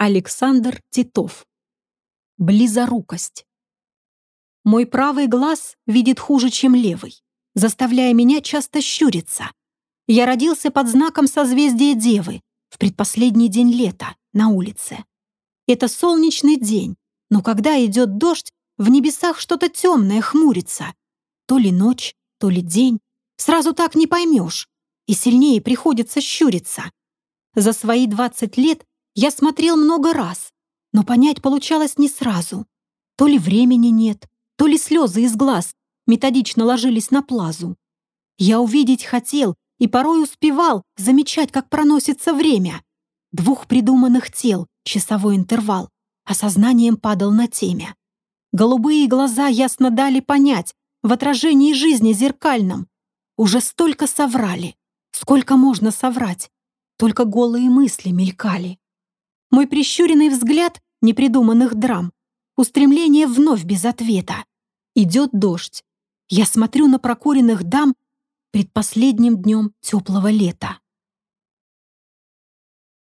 Александр Титов. Близорукость. Мой правый глаз видит хуже, чем левый, заставляя меня часто щуриться. Я родился под знаком созвездия Девы в предпоследний день лета на улице. Это солнечный день, но когда идет дождь, в небесах что-то темное хмурится. То ли ночь, то ли день. Сразу так не поймешь. И сильнее приходится щуриться. За свои 20 лет я смотрел много раз, но понять получалось не сразу. То ли времени нет, то ли слезы из глаз методично ложились на плазу. Я увидеть хотел и порой успевал замечать, как проносится время. Двух придуманных тел, часовой интервал, осознанием падал на темя. Голубые глаза ясно дали понять, в отражении жизни зеркальном. Уже столько соврали, сколько можно соврать, только голые мысли мелькали. Мой прищуренный взгляд непридуманных драм. Устремление вновь без ответа. Идет дождь. Я смотрю на прокуренных дам предпоследним днем теплого лета.